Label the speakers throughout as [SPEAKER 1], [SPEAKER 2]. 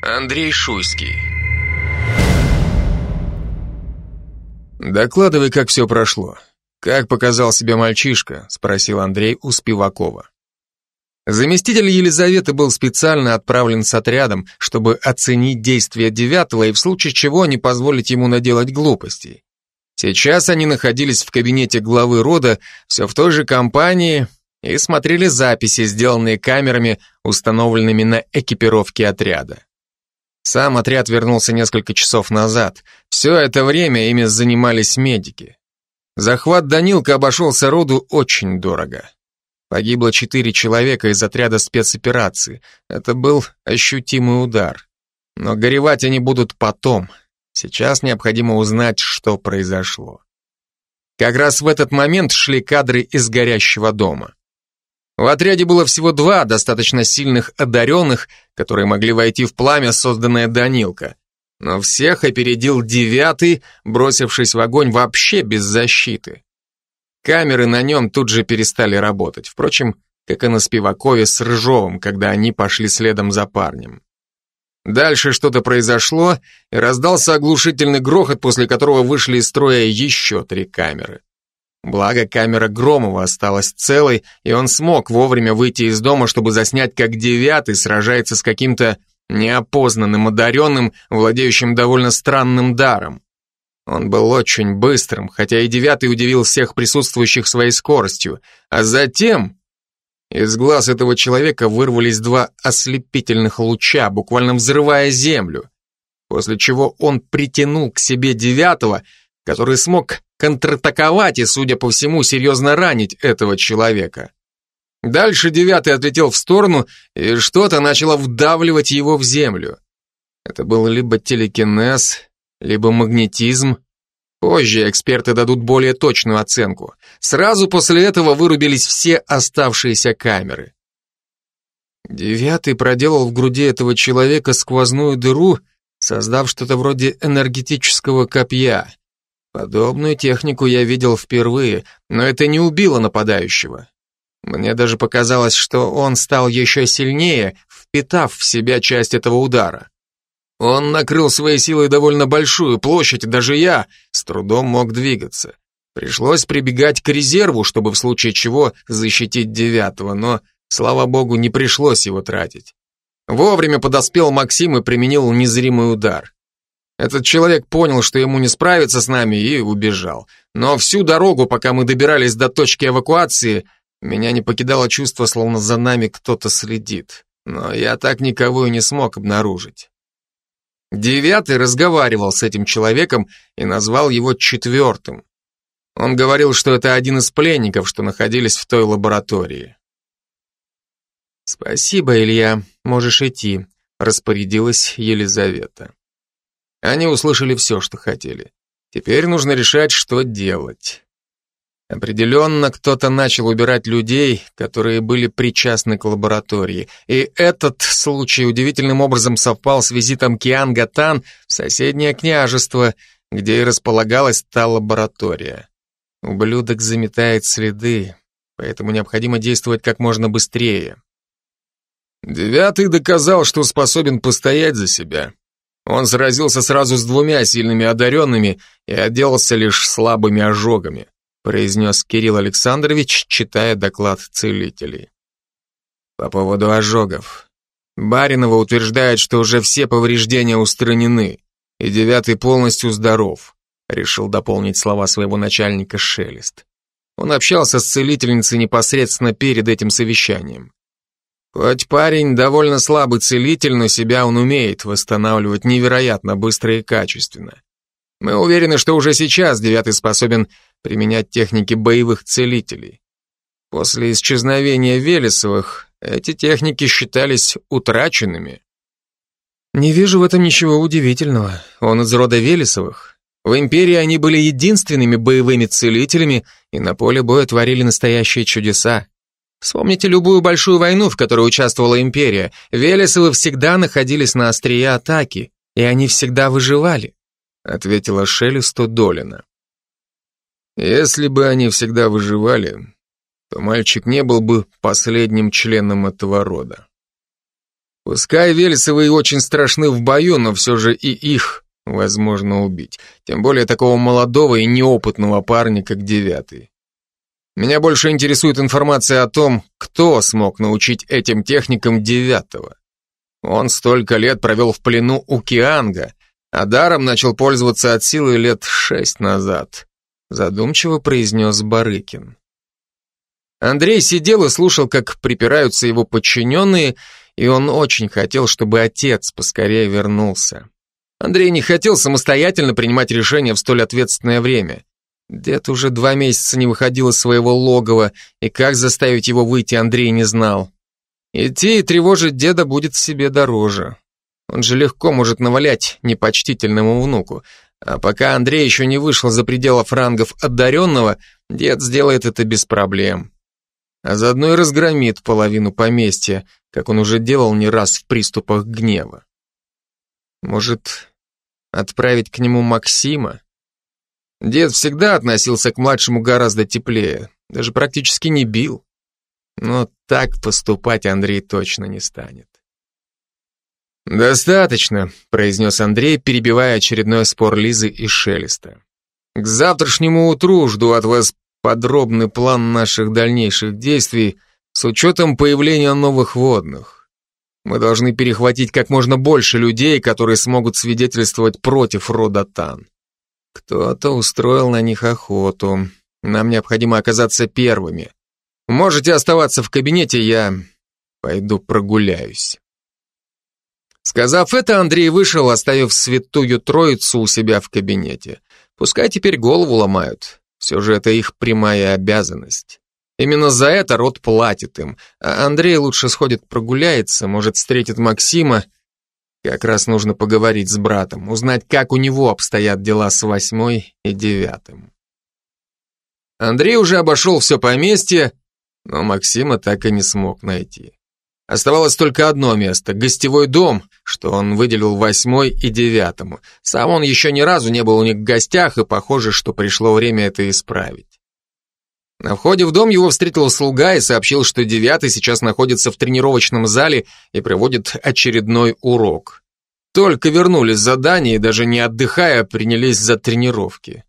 [SPEAKER 1] Андрей Шуйский.
[SPEAKER 2] «Докладывай, как все прошло. Как показал себя мальчишка?» — спросил Андрей у Спивакова. Заместитель Елизаветы был специально отправлен с отрядом, чтобы оценить действия девятого и в случае чего не позволить ему наделать глупостей. Сейчас они находились в кабинете главы рода, все в той же компании, и смотрели записи, сделанные камерами, установленными на экипировке отряда. Сам отряд вернулся несколько часов назад. Все это время ими занимались медики. Захват Данилка обошелся роду очень дорого. Погибло четыре человека из отряда спецоперации. Это был ощутимый удар. Но горевать они будут потом. Сейчас необходимо узнать, что произошло. Как раз в этот момент шли кадры из горящего дома. В отряде было всего два достаточно сильных одаренных, которые могли войти в пламя, созданное Данилка. Но всех опередил девятый, бросившись в огонь вообще без защиты. Камеры на нем тут же перестали работать, впрочем, как и на Спивакове с Рыжовым, когда они пошли следом за парнем. Дальше что-то произошло, и раздался оглушительный грохот, после которого вышли из строя еще три камеры. Благо, камера Громова осталась целой, и он смог вовремя выйти из дома, чтобы заснять, как девятый сражается с каким-то неопознанным одаренным, владеющим довольно странным даром. Он был очень быстрым, хотя и девятый удивил всех присутствующих своей скоростью, а затем из глаз этого человека вырвались два ослепительных луча, буквально взрывая землю, после чего он притянул к себе девятого, который смог контратаковать и, судя по всему, серьезно ранить этого человека. Дальше девятый отлетел в сторону, и что-то начало вдавливать его в землю. Это был либо телекинез, либо магнетизм, Позже эксперты дадут более точную оценку. Сразу после этого вырубились все оставшиеся камеры. Девятый проделал в груди этого человека сквозную дыру, создав что-то вроде энергетического копья. Подобную технику я видел впервые, но это не убило нападающего. Мне даже показалось, что он стал еще сильнее, впитав в себя часть этого удара. Он накрыл своей силой довольно большую площадь, даже я с трудом мог двигаться. Пришлось прибегать к резерву, чтобы в случае чего защитить девятого, но, слава богу, не пришлось его тратить. Вовремя подоспел Максим и применил незримый удар. Этот человек понял, что ему не справиться с нами, и убежал. Но всю дорогу, пока мы добирались до точки эвакуации, меня не покидало чувство, словно за нами кто-то следит. Но я так никого и не смог обнаружить. Девятый разговаривал с этим человеком и назвал его четвертым. Он говорил, что это один из пленников, что находились в той лаборатории. «Спасибо, Илья, можешь идти», — распорядилась Елизавета. Они услышали все, что хотели. Теперь нужно решать, что делать. Определенно кто-то начал убирать людей, которые были причастны к лаборатории. И этот случай удивительным образом совпал с визитом Киан Гатан в соседнее княжество, где и располагалась та лаборатория. Ублюдок заметает следы, поэтому необходимо действовать как можно быстрее. Девятый доказал, что способен постоять за себя. Он сразился сразу с двумя сильными одаренными и отделался лишь слабыми ожогами произнес Кирилл Александрович, читая доклад целителей. По поводу ожогов. Баринова утверждает, что уже все повреждения устранены, и девятый полностью здоров, решил дополнить слова своего начальника Шелест. Он общался с целительницей непосредственно перед этим совещанием. Хоть парень довольно слабый целитель, но себя он умеет восстанавливать невероятно быстро и качественно. Мы уверены, что уже сейчас девятый способен применять техники боевых целителей. После исчезновения Велесовых эти техники считались утраченными. Не вижу в этом ничего удивительного. Он из рода Велесовых. В империи они были единственными боевыми целителями и на поле боя творили настоящие чудеса. Вспомните любую большую войну, в которой участвовала империя. Велесовы всегда находились на острие атаки, и они всегда выживали, ответила Шелесту Долина. Если бы они всегда выживали, то мальчик не был бы последним членом этого рода. Пускай Велесовы и очень страшны в бою, но все же и их возможно убить. Тем более такого молодого и неопытного парня, как Девятый. Меня больше интересует информация о том, кто смог научить этим техникам Девятого. Он столько лет провел в плену у Кианга, а даром начал пользоваться от силы лет шесть назад, задумчиво произнес Барыкин. Андрей сидел и слушал, как припираются его подчиненные, и он очень хотел, чтобы отец поскорее вернулся. Андрей не хотел самостоятельно принимать решения в столь ответственное время. Дед уже два месяца не выходил из своего логова, и как заставить его выйти Андрей не знал. Идти и тревожить деда будет себе дороже. Он же легко может навалять непочтительному внуку. А пока Андрей еще не вышел за пределы рангов одаренного, дед сделает это без проблем. А заодно и разгромит половину поместья, как он уже делал не раз в приступах гнева. Может, отправить к нему Максима? Дед всегда относился к младшему гораздо теплее, даже практически не бил. Но так поступать Андрей точно не станет. «Достаточно», — произнес Андрей, перебивая очередной спор Лизы и Шелеста. «К завтрашнему утру жду от вас подробный план наших дальнейших действий с учетом появления новых водных. Мы должны перехватить как можно больше людей, которые смогут свидетельствовать против рода Тан. Кто-то устроил на них охоту. Нам необходимо оказаться первыми. Можете оставаться в кабинете, я пойду прогуляюсь. Сказав это, Андрей вышел, оставив святую троицу у себя в кабинете. Пускай теперь голову ломают. Все же это их прямая обязанность. Именно за это род платит им. А Андрей лучше сходит прогуляется, может, встретит Максима. Как раз нужно поговорить с братом, узнать, как у него обстоят дела с восьмой и девятым. Андрей уже обошел все поместье, но Максима так и не смог найти. Оставалось только одно место – гостевой дом, что он выделил восьмой и девятому. Сам он еще ни разу не был у них в гостях, и похоже, что пришло время это исправить. На входе в дом его встретил слуга и сообщил, что девятый сейчас находится в тренировочном зале и проводит очередной урок. Только вернулись задания и даже не отдыхая, принялись за тренировки.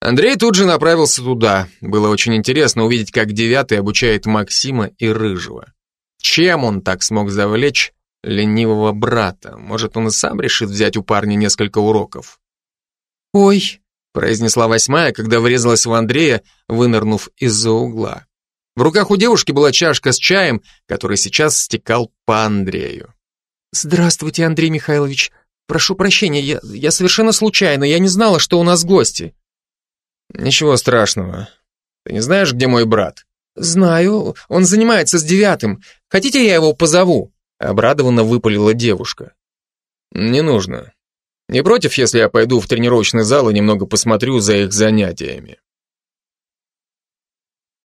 [SPEAKER 2] Андрей тут же направился туда. Было очень интересно увидеть, как девятый обучает Максима и Рыжего. Чем он так смог завлечь ленивого брата? Может, он и сам решит взять у парня несколько уроков? «Ой», — произнесла восьмая, когда врезалась в Андрея, вынырнув из-за угла. В руках у девушки была чашка с чаем, который сейчас стекал по Андрею. «Здравствуйте, Андрей Михайлович. Прошу прощения, я, я совершенно случайно, я не знала, что у нас гости». «Ничего страшного. Ты не знаешь, где мой брат?» «Знаю, он занимается с девятым. Хотите, я его позову?» Обрадованно выпалила девушка. «Не нужно. Не против, если я пойду в тренировочный зал и немного посмотрю за их занятиями?»